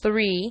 three.